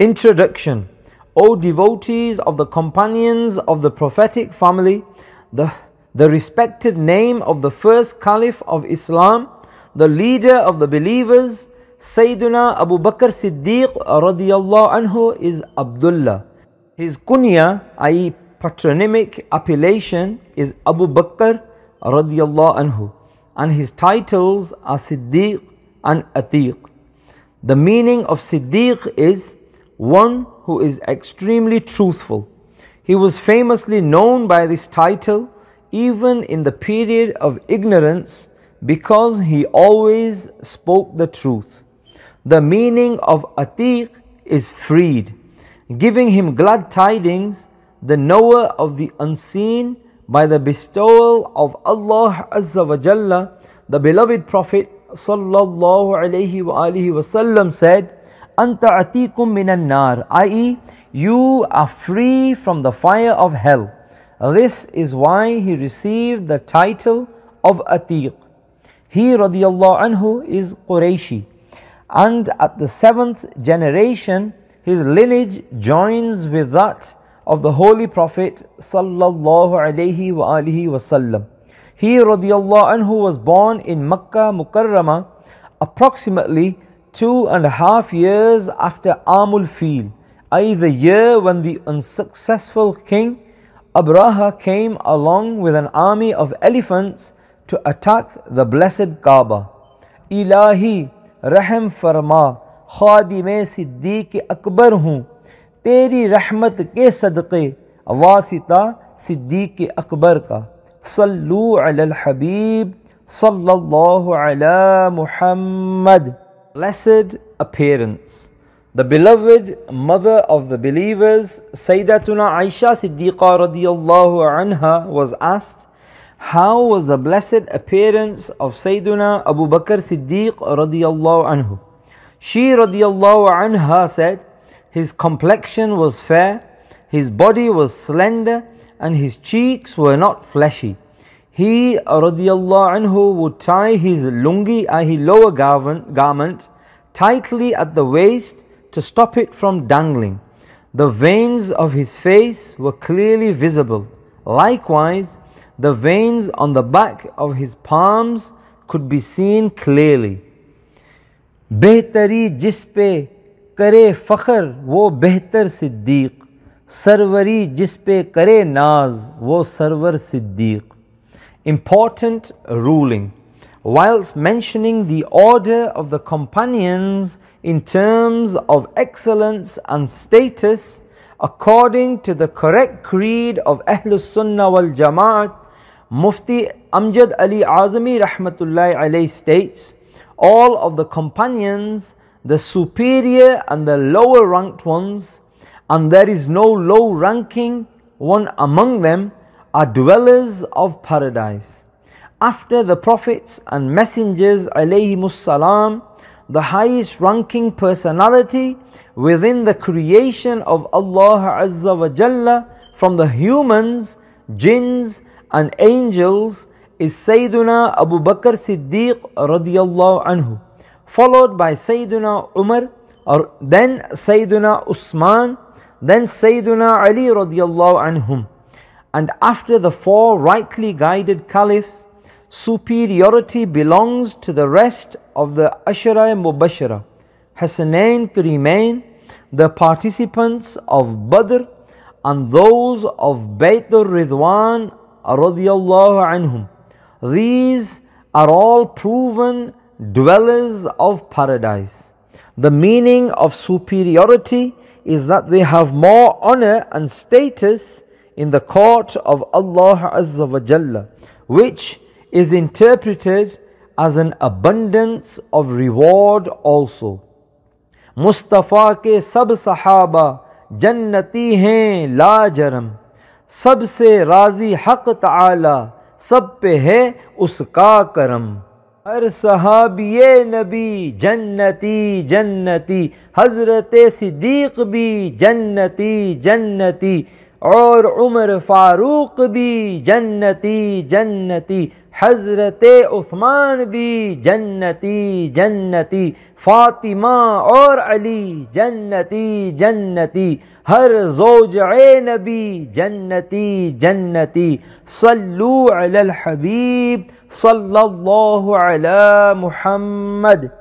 Introduction O devotees of the companions of the prophetic family, the, the respected name of the first caliph of Islam, the leader of the believers, Sayyidina Abu Bakr Siddiq radiallahu anhu is Abdullah. His kunya, i.e. patronymic appellation is Abu Bakr radiallahu anhu and his titles are Siddiq and Atiq. The meaning of Siddiq is one who is extremely truthful. He was famously known by this title even in the period of ignorance because he always spoke the truth. The meaning of Atiq is freed, giving him glad tidings, the knower of the unseen by the bestowal of Allah Azza wa Jalla, the beloved Prophet sallallahu alaihi wasallam said, Anta minan nar, i.e., you are free from the fire of hell. This is why he received the title of Atiq. He radiallahu anhu is Qurayshi. And at the seventh generation, his lineage joins with that of the Holy Prophet sallallahu alaihi wasallam. He radiallahu anhu was born in Makkah Mukarramah approximately two and two and half years after آم الفیل as one the unsuccessful king Abraha along with an army of elephants to attack the blessed Kaaba الٰی رحم فرما خادی میں صدیق اکبر ہوں تیری رحمت کے صدقے واسطہ صدیق اکبر کا صلو علی الحبیب صلی اللہ علی محمد blessed appearance. The beloved mother of the believers, Sayyidatuna Aisha Siddiqa radiallahu anha was asked, how was the blessed appearance of Sayyiduna Abu Bakr Siddiq radiallahu anhu? She radiallahu anha said, his complexion was fair, his body was slender, and his cheeks were not fleshy He radiallahu anhu would tie his lungi, his lower garment, tightly at the waist to stop it from dangling. The veins of his face were clearly visible. Likewise, the veins on the back of his palms could be seen clearly. बेहतरी जिस पे करे फ़ख्र वो बेहतर सिद्दीक सरवरी जिस पे करे नाज वो server Siddique important ruling. Whilst mentioning the order of the companions in terms of excellence and status, according to the correct creed of Ahlus Sunnah wal Jamaat, Mufti Amjad Ali Azami Rahmatullahi alayhi states, all of the companions, the superior and the lower ranked ones, and there is no low ranking one among them, are dwellers of paradise. After the prophets and messengers salam, the highest ranking personality within the creation of Allah Azza wa Jalla from the humans, jinns and angels is Sayyiduna Abu Bakr Siddiq radiyallahu anhu, followed by Sayyiduna Umar, or then Sayyiduna Usman, then Sayyiduna Ali radiyallahu anhum. And after the four rightly guided caliphs, superiority belongs to the rest of the Ashara Mubashara, Hassanain Karimain, the participants of Badr, and those of Baytur Ridwan radiallahu anhum. These are all proven dwellers of paradise. The meaning of superiority is that they have more honor and status in the court of Allah Azza wa Jalla, which is interpreted as an abundance of reward also. مصطفیٰ کے سب صحابہ جنتی ہیں لا جرم سب سے راضی حق تعالی سب پہ ہے اس کا کرم ہر صحابی نبی جنتی جنتی حضرت صدیق بھی جنتی جنتی اور عمر فاروق بھی جنتی جنتی، حضرت عثمان بھی جنتی جنتی، فاطمہ اور علی جنتی جنتی، ہر زوج نبی جنتی جنتی، صلو علی الحبیب صلی اللہ علی محمد۔